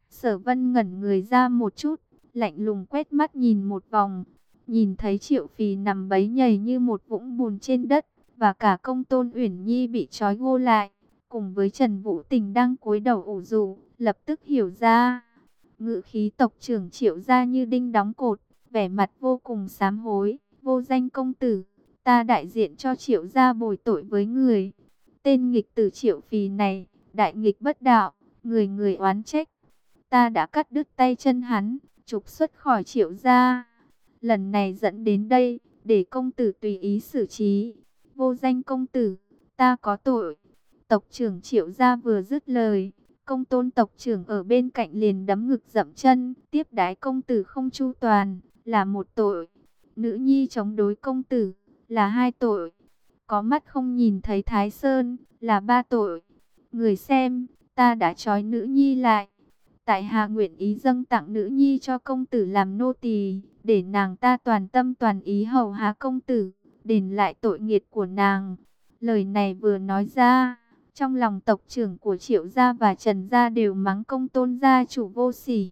Sở vân ngẩn người ra một chút, lạnh lùng quét mắt nhìn một vòng, nhìn thấy triệu phì nằm bấy nhầy như một vũng bùn trên đất, và cả công tôn Uyển Nhi bị trói gô lại, cùng với Trần Vũ Tình đang cúi đầu ủ rũ, lập tức hiểu ra. Ngự khí tộc trưởng triệu ra như đinh đóng cột, vẻ mặt vô cùng sám hối, vô danh công tử, ta đại diện cho triệu gia bồi tội với người. Tên nghịch tử triệu phì này, đại nghịch bất đạo, người người oán trách. Ta đã cắt đứt tay chân hắn, trục xuất khỏi triệu gia. Lần này dẫn đến đây, để công tử tùy ý xử trí. Vô danh công tử, ta có tội. Tộc trưởng triệu gia vừa dứt lời, công tôn tộc trưởng ở bên cạnh liền đấm ngực dậm chân, tiếp đái công tử không chu toàn, là một tội. Nữ nhi chống đối công tử, là hai tội. Có mắt không nhìn thấy Thái Sơn, là ba tội. Người xem, ta đã trói nữ nhi lại. Tại hạ nguyện ý dâng tặng nữ nhi cho công tử làm nô tỳ, để nàng ta toàn tâm toàn ý hầu hạ công tử, đền lại tội nghiệt của nàng. Lời này vừa nói ra, trong lòng tộc trưởng của Triệu Gia và Trần Gia đều mắng công tôn gia chủ vô sỉ.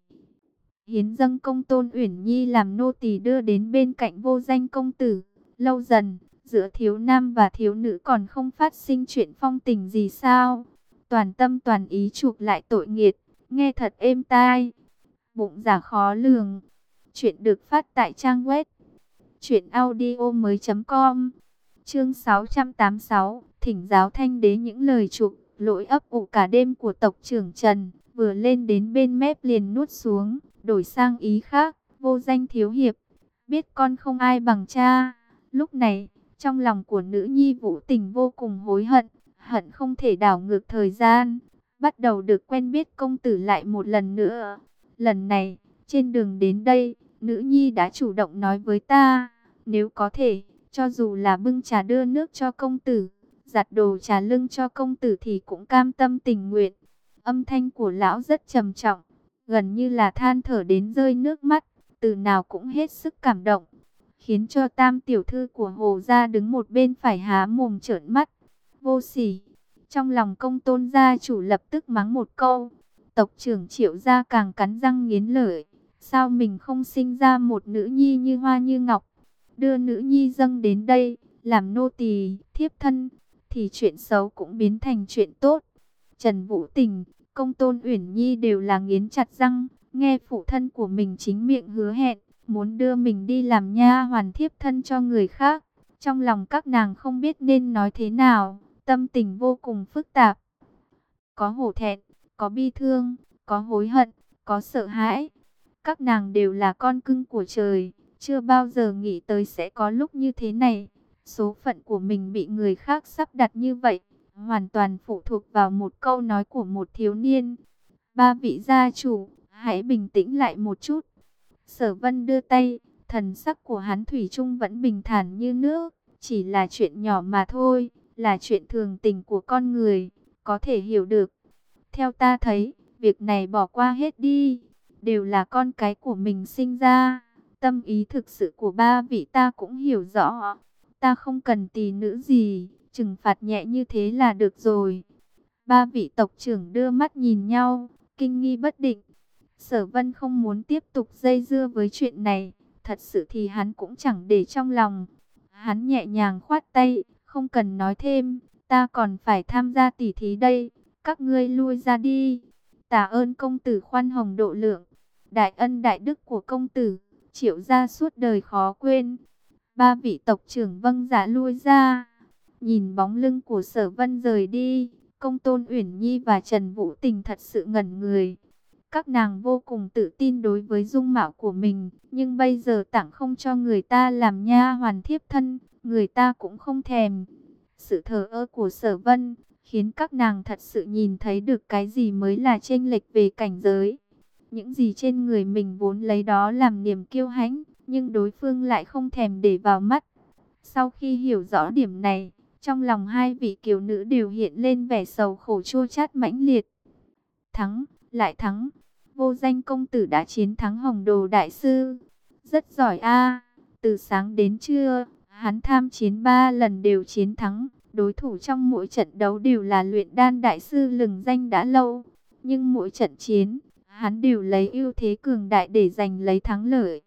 Hiến dâng công tôn Uyển Nhi làm nô tỳ đưa đến bên cạnh vô danh công tử. Lâu dần, giữa thiếu nam và thiếu nữ còn không phát sinh chuyện phong tình gì sao? Toàn tâm toàn ý chuộc lại tội nghiệt, nghe thật êm tai. Bụng giả khó lường. Chuyện được phát tại trang web truyệnaudiomoi.com. Chương 686, Thỉnh giáo thanh đế những lời chụp lỗi ấp ủ cả đêm của tộc trưởng Trần, vừa lên đến bên mép liền nuốt xuống, đổi sang ý khác, vô danh thiếu hiệp, biết con không ai bằng cha. Lúc này, trong lòng của nữ nhi vũ tình vô cùng hối hận, hận không thể đảo ngược thời gian, bắt đầu được quen biết công tử lại một lần nữa. Lần này, trên đường đến đây, nữ nhi đã chủ động nói với ta, nếu có thể, cho dù là bưng trà đưa nước cho công tử, giặt đồ trà lưng cho công tử thì cũng cam tâm tình nguyện. Âm thanh của lão rất trầm trọng, gần như là than thở đến rơi nước mắt, từ nào cũng hết sức cảm động khiến cho tam tiểu thư của Hồ Gia đứng một bên phải há mồm trợn mắt. Vô sỉ, trong lòng công tôn gia chủ lập tức mắng một câu. Tộc trưởng triệu gia càng cắn răng nghiến lợi. Sao mình không sinh ra một nữ nhi như hoa như ngọc? Đưa nữ nhi dâng đến đây, làm nô tỳ, thiếp thân, thì chuyện xấu cũng biến thành chuyện tốt. Trần Vũ Tình, công tôn Uyển Nhi đều là nghiến chặt răng, nghe phụ thân của mình chính miệng hứa hẹn, muốn đưa mình đi làm nha hoàn thiếp thân cho người khác. Trong lòng các nàng không biết nên nói thế nào, tâm tình vô cùng phức tạp. Có hổ thẹn, có bi thương, có hối hận, có sợ hãi. Các nàng đều là con cưng của trời, chưa bao giờ nghĩ tới sẽ có lúc như thế này. Số phận của mình bị người khác sắp đặt như vậy, hoàn toàn phụ thuộc vào một câu nói của một thiếu niên. Ba vị gia chủ, hãy bình tĩnh lại một chút. Sở vân đưa tay, thần sắc của hắn Thủy chung vẫn bình thản như nước, chỉ là chuyện nhỏ mà thôi, là chuyện thường tình của con người, có thể hiểu được. Theo ta thấy, việc này bỏ qua hết đi, đều là con cái của mình sinh ra. Tâm ý thực sự của ba vị ta cũng hiểu rõ, ta không cần tỳ nữ gì, trừng phạt nhẹ như thế là được rồi. Ba vị tộc trưởng đưa mắt nhìn nhau, kinh nghi bất định. Sở Vân không muốn tiếp tục dây dưa với chuyện này, thật sự thì hắn cũng chẳng để trong lòng. Hắn nhẹ nhàng khoát tay, không cần nói thêm, ta còn phải tham gia tỉ thí đây, các ngươi lui ra đi. Tạ ơn công tử khoan hồng độ lượng, đại ân đại đức của công tử, triệu gia suốt đời khó quên. Ba vị tộc trưởng vâng giả lui ra, nhìn bóng lưng của sở vân rời đi, công tôn Uyển Nhi và Trần Vũ Tình thật sự ngẩn người. Các nàng vô cùng tự tin đối với dung mạo của mình, nhưng bây giờ tặng không cho người ta làm nha hoàn thiếp thân, người ta cũng không thèm. Sự thờ ơ của sở vân, khiến các nàng thật sự nhìn thấy được cái gì mới là chênh lệch về cảnh giới. Những gì trên người mình vốn lấy đó làm niềm kiêu hãnh, nhưng đối phương lại không thèm để vào mắt. Sau khi hiểu rõ điểm này, trong lòng hai vị kiều nữ đều hiện lên vẻ sầu khổ chua chát mãnh liệt. Thắng, lại thắng, vô danh công tử đã chiến thắng hồng đồ đại sư. Rất giỏi a từ sáng đến trưa, hắn tham chiến ba lần đều chiến thắng. Đối thủ trong mỗi trận đấu đều là luyện đan đại sư lừng danh đã lâu. Nhưng mỗi trận chiến, hắn đều lấy ưu thế cường đại để giành lấy thắng lợi.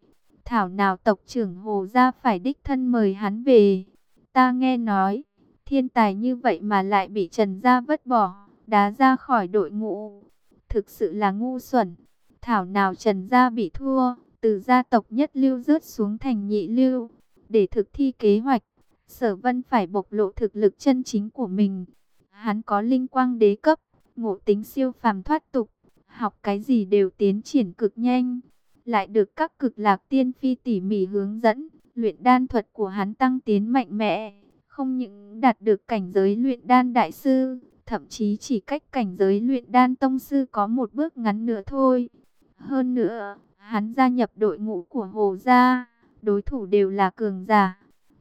Thảo nào tộc trưởng Hồ Gia phải đích thân mời hắn về. Ta nghe nói, Thiên tài như vậy mà lại bị Trần Gia vứt bỏ, đá ra khỏi đội ngũ. Thực sự là ngu xuẩn. Thảo nào Trần Gia bị thua, từ gia tộc nhất lưu rớt xuống thành nhị lưu. Để thực thi kế hoạch, Sở Vân phải bộc lộ thực lực chân chính của mình. Hắn có linh quang đế cấp, ngộ tính siêu phàm thoát tục, học cái gì đều tiến triển cực nhanh. Lại được các cực lạc tiên phi tỉ mỉ hướng dẫn, luyện đan thuật của hắn tăng tiến mạnh mẽ, không những đạt được cảnh giới luyện đan đại sư, thậm chí chỉ cách cảnh giới luyện đan tông sư có một bước ngắn nữa thôi. Hơn nữa, hắn gia nhập đội ngũ của Hồ Gia, đối thủ đều là cường giả.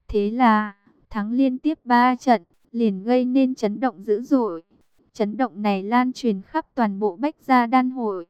Thế là, thắng liên tiếp 3 trận, liền gây nên chấn động dữ dội. Chấn động này lan truyền khắp toàn bộ Bách Gia Đan Hội.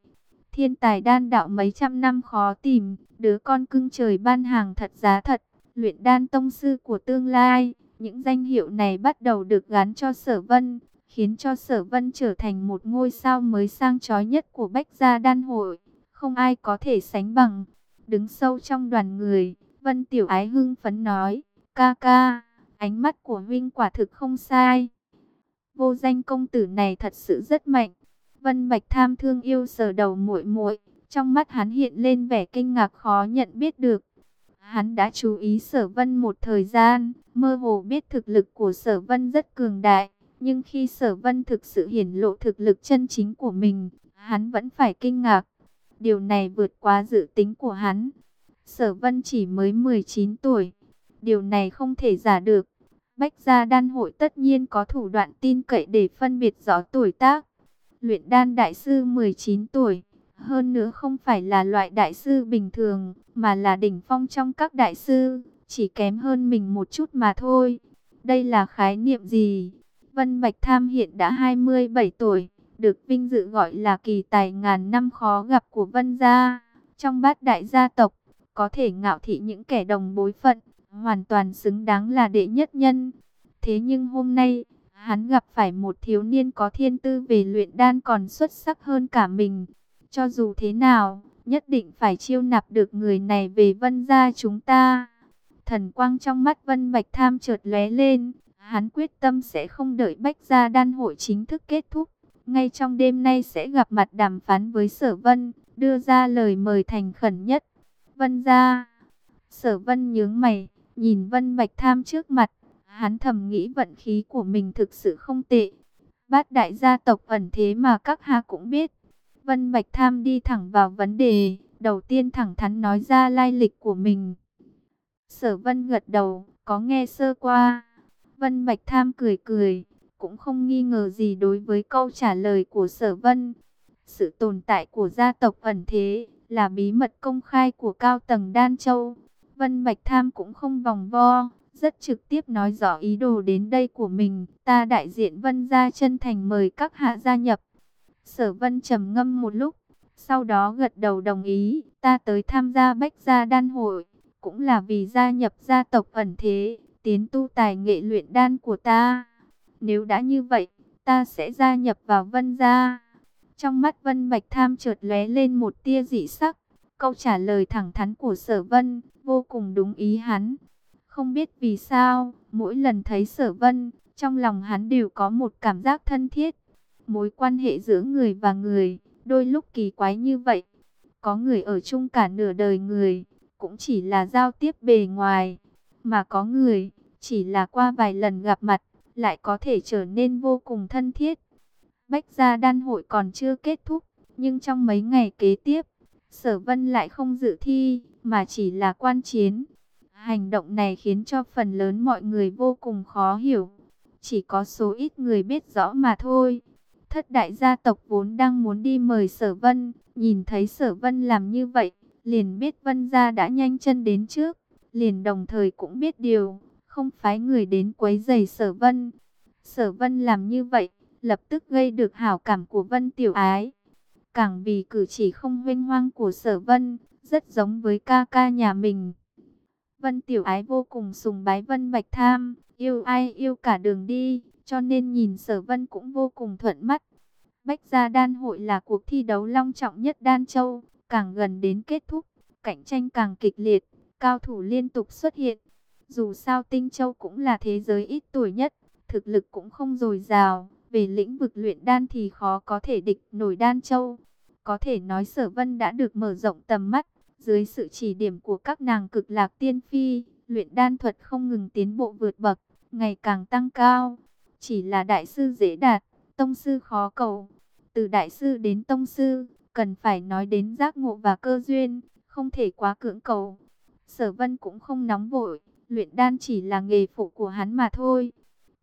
Thiên tài đan đạo mấy trăm năm khó tìm, đứa con cưng trời ban hàng thật giá thật, luyện đan tông sư của tương lai. Những danh hiệu này bắt đầu được gắn cho sở vân, khiến cho sở vân trở thành một ngôi sao mới sang chói nhất của Bách Gia Đan Hội. Không ai có thể sánh bằng. Đứng sâu trong đoàn người, Vân Tiểu Ái hưng phấn nói, ca ca, ánh mắt của huynh quả thực không sai. Vô danh công tử này thật sự rất mạnh. Vân Bạch tham thương yêu sờ đầu muội muội, trong mắt hắn hiện lên vẻ kinh ngạc khó nhận biết được. Hắn đã chú ý Sở Vân một thời gian, mơ hồ biết thực lực của Sở Vân rất cường đại, nhưng khi Sở Vân thực sự hiển lộ thực lực chân chính của mình, hắn vẫn phải kinh ngạc. Điều này vượt quá dự tính của hắn. Sở Vân chỉ mới 19 tuổi, điều này không thể giả được. Bách gia đan hội tất nhiên có thủ đoạn tin cậy để phân biệt rõ tuổi tác. Luyện đan đại sư 19 tuổi, hơn nữa không phải là loại đại sư bình thường, mà là đỉnh phong trong các đại sư, chỉ kém hơn mình một chút mà thôi. Đây là khái niệm gì? Vân Bạch Tham hiện đã 27 tuổi, được vinh dự gọi là kỳ tài ngàn năm khó gặp của Vân gia. Trong bát đại gia tộc, có thể ngạo thị những kẻ đồng bối phận, hoàn toàn xứng đáng là đệ nhất nhân. Thế nhưng hôm nay, hắn gặp phải một thiếu niên có thiên tư về luyện đan còn xuất sắc hơn cả mình. Cho dù thế nào, nhất định phải chiêu nạp được người này về vân gia chúng ta. Thần quang trong mắt vân bạch tham chợt lóe lên, hắn quyết tâm sẽ không đợi bách gia đan hội chính thức kết thúc. Ngay trong đêm nay sẽ gặp mặt đàm phán với sở vân, đưa ra lời mời thành khẩn nhất. Vân gia, sở vân nhướng mày, nhìn vân bạch tham trước mặt, hắn thầm nghĩ vận khí của mình thực sự không tệ. Bát đại gia tộc ẩn thế mà các ha cũng biết. Vân Bạch Tham đi thẳng vào vấn đề, đầu tiên thẳng thắn nói ra lai lịch của mình. Sở Vân gật đầu, có nghe sơ qua. Vân Bạch Tham cười cười, cũng không nghi ngờ gì đối với câu trả lời của Sở Vân. Sự tồn tại của gia tộc ẩn thế là bí mật công khai của cao tầng Đan Châu. Vân Bạch Tham cũng không vòng vo, rất trực tiếp nói rõ ý đồ đến đây của mình. Ta đại diện Vân gia chân thành mời các hạ gia nhập. Sở Vân trầm ngâm một lúc, sau đó gật đầu đồng ý, ta tới tham gia Bách gia đan hội, cũng là vì gia nhập gia tộc ẩn thế, tiến tu tài nghệ luyện đan của ta. Nếu đã như vậy, ta sẽ gia nhập vào Vân gia. Trong mắt Vân Bạch Tham chợt lóe lên một tia dị sắc, câu trả lời thẳng thắn của Sở Vân vô cùng đúng ý hắn. Không biết vì sao, mỗi lần thấy Sở Vân, trong lòng hắn đều có một cảm giác thân thiết. Mối quan hệ giữa người và người, đôi lúc kỳ quái như vậy. Có người ở chung cả nửa đời người, cũng chỉ là giao tiếp bề ngoài. Mà có người, chỉ là qua vài lần gặp mặt, lại có thể trở nên vô cùng thân thiết. Bách gia đan hội còn chưa kết thúc, nhưng trong mấy ngày kế tiếp, Sở Vân lại không dự thi, mà chỉ là quan chiến. Hành động này khiến cho phần lớn mọi người vô cùng khó hiểu. Chỉ có số ít người biết rõ mà thôi. Thất đại gia tộc vốn đang muốn đi mời sở vân, nhìn thấy sở vân làm như vậy, liền biết vân gia đã nhanh chân đến trước, liền đồng thời cũng biết điều, không phái người đến quấy rầy sở vân. Sở vân làm như vậy, lập tức gây được hảo cảm của vân tiểu ái. Càng vì cử chỉ không huynh hoang của sở vân, rất giống với ca ca nhà mình. Vân tiểu ái vô cùng sùng bái vân bạch tham, yêu ai yêu cả đường đi, cho nên nhìn sở vân cũng vô cùng thuận mắt. Bách gia đan hội là cuộc thi đấu long trọng nhất đan châu, càng gần đến kết thúc, cạnh tranh càng kịch liệt, cao thủ liên tục xuất hiện. Dù sao Tinh Châu cũng là thế giới ít tuổi nhất, thực lực cũng không dồi dào, về lĩnh vực luyện đan thì khó có thể địch nổi đan châu. Có thể nói sở vân đã được mở rộng tầm mắt, dưới sự chỉ điểm của các nàng cực lạc tiên phi, luyện đan thuật không ngừng tiến bộ vượt bậc, ngày càng tăng cao. Chỉ là đại sư dễ đạt, tông sư khó cầu. Từ đại sư đến tông sư, cần phải nói đến giác ngộ và cơ duyên, không thể quá cưỡng cầu. Sở vân cũng không nóng vội, luyện đan chỉ là nghề phụ của hắn mà thôi.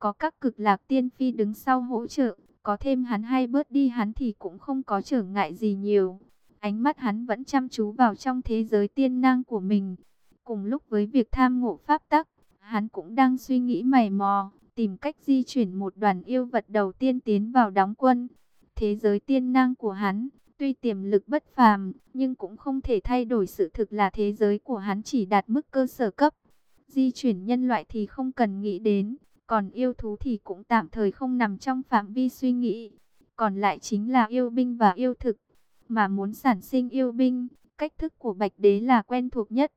Có các cực lạc tiên phi đứng sau hỗ trợ, có thêm hắn hay bớt đi hắn thì cũng không có trở ngại gì nhiều. Ánh mắt hắn vẫn chăm chú vào trong thế giới tiên năng của mình. Cùng lúc với việc tham ngộ pháp tắc, hắn cũng đang suy nghĩ mày mò, tìm cách di chuyển một đoàn yêu vật đầu tiên tiến vào đóng quân. Thế giới tiên năng của hắn, tuy tiềm lực bất phàm, nhưng cũng không thể thay đổi sự thực là thế giới của hắn chỉ đạt mức cơ sở cấp. Di chuyển nhân loại thì không cần nghĩ đến, còn yêu thú thì cũng tạm thời không nằm trong phạm vi suy nghĩ. Còn lại chính là yêu binh và yêu thực. Mà muốn sản sinh yêu binh, cách thức của Bạch Đế là quen thuộc nhất.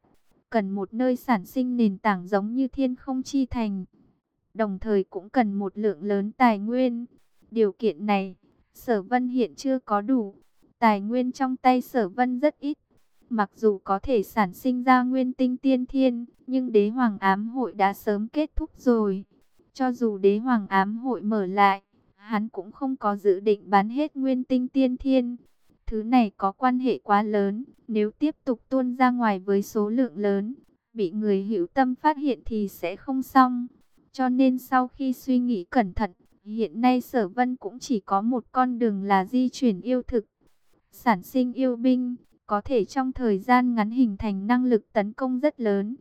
Cần một nơi sản sinh nền tảng giống như thiên không chi thành. Đồng thời cũng cần một lượng lớn tài nguyên. Điều kiện này, Sở Vân hiện chưa có đủ. Tài nguyên trong tay Sở Vân rất ít. Mặc dù có thể sản sinh ra nguyên tinh tiên thiên, nhưng đế hoàng ám hội đã sớm kết thúc rồi. Cho dù đế hoàng ám hội mở lại, hắn cũng không có dự định bán hết nguyên tinh tiên thiên. Thứ này có quan hệ quá lớn, nếu tiếp tục tuôn ra ngoài với số lượng lớn, bị người hữu tâm phát hiện thì sẽ không xong. Cho nên sau khi suy nghĩ cẩn thận, hiện nay sở vân cũng chỉ có một con đường là di chuyển yêu thực. Sản sinh yêu binh, có thể trong thời gian ngắn hình thành năng lực tấn công rất lớn.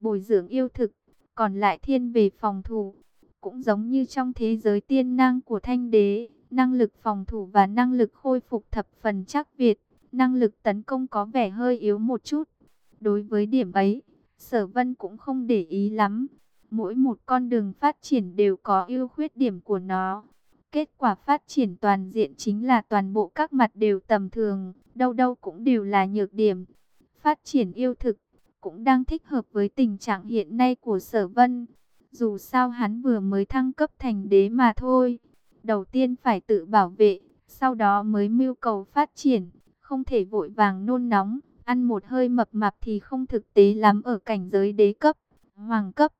Bồi dưỡng yêu thực, còn lại thiên về phòng thủ. Cũng giống như trong thế giới tiên năng của thanh đế, năng lực phòng thủ và năng lực khôi phục thập phần chắc Việt, năng lực tấn công có vẻ hơi yếu một chút. Đối với điểm ấy, sở vân cũng không để ý lắm. Mỗi một con đường phát triển đều có ưu khuyết điểm của nó. Kết quả phát triển toàn diện chính là toàn bộ các mặt đều tầm thường, đâu đâu cũng đều là nhược điểm. Phát triển yêu thực cũng đang thích hợp với tình trạng hiện nay của sở vân. Dù sao hắn vừa mới thăng cấp thành đế mà thôi. Đầu tiên phải tự bảo vệ, sau đó mới mưu cầu phát triển. Không thể vội vàng nôn nóng, ăn một hơi mập mạp thì không thực tế lắm ở cảnh giới đế cấp, hoàng cấp.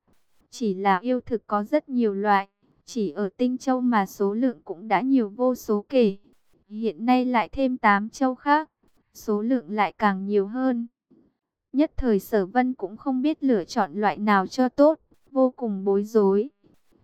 Chỉ là yêu thực có rất nhiều loại, chỉ ở Tinh Châu mà số lượng cũng đã nhiều vô số kể. Hiện nay lại thêm 8 châu khác, số lượng lại càng nhiều hơn. Nhất thời sở vân cũng không biết lựa chọn loại nào cho tốt vô cùng bối rối.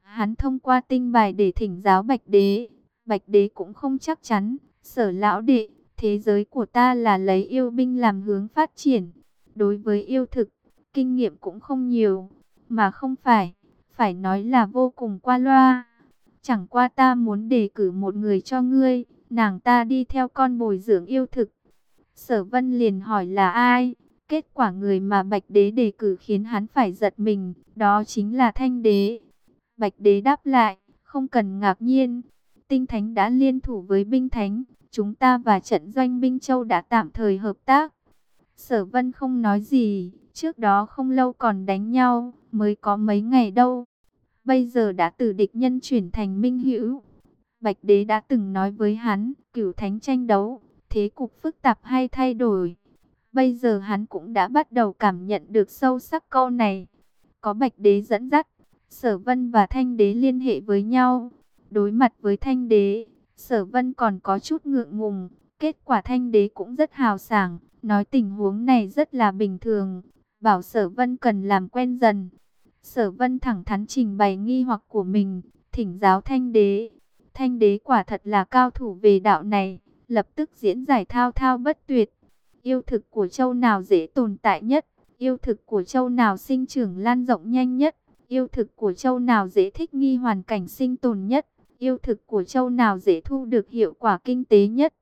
Hắn thông qua tinh bài để thỉnh giáo Bạch Đế. Bạch Đế cũng không chắc chắn. Sở lão đệ, thế giới của ta là lấy yêu binh làm hướng phát triển. Đối với yêu thực, kinh nghiệm cũng không nhiều. Mà không phải, phải nói là vô cùng qua loa. Chẳng qua ta muốn đề cử một người cho ngươi, nàng ta đi theo con bồi dưỡng yêu thực. Sở vân liền hỏi là ai? Kết quả người mà Bạch Đế đề cử khiến hắn phải giật mình, đó chính là Thanh Đế. Bạch Đế đáp lại, không cần ngạc nhiên, Tinh Thánh đã liên thủ với binh Thánh, chúng ta và trận doanh binh Châu đã tạm thời hợp tác. Sở Vân không nói gì, trước đó không lâu còn đánh nhau, mới có mấy ngày đâu. Bây giờ đã từ địch nhân chuyển thành minh hữu. Bạch Đế đã từng nói với hắn, cửu thánh tranh đấu, thế cục phức tạp hay thay đổi. Bây giờ hắn cũng đã bắt đầu cảm nhận được sâu sắc câu này. Có bạch đế dẫn dắt, sở vân và thanh đế liên hệ với nhau. Đối mặt với thanh đế, sở vân còn có chút ngượng ngùng. Kết quả thanh đế cũng rất hào sảng, nói tình huống này rất là bình thường. Bảo sở vân cần làm quen dần. Sở vân thẳng thắn trình bày nghi hoặc của mình, thỉnh giáo thanh đế. Thanh đế quả thật là cao thủ về đạo này, lập tức diễn giải thao thao bất tuyệt. Yêu thực của châu nào dễ tồn tại nhất? Yêu thực của châu nào sinh trưởng lan rộng nhanh nhất? Yêu thực của châu nào dễ thích nghi hoàn cảnh sinh tồn nhất? Yêu thực của châu nào dễ thu được hiệu quả kinh tế nhất?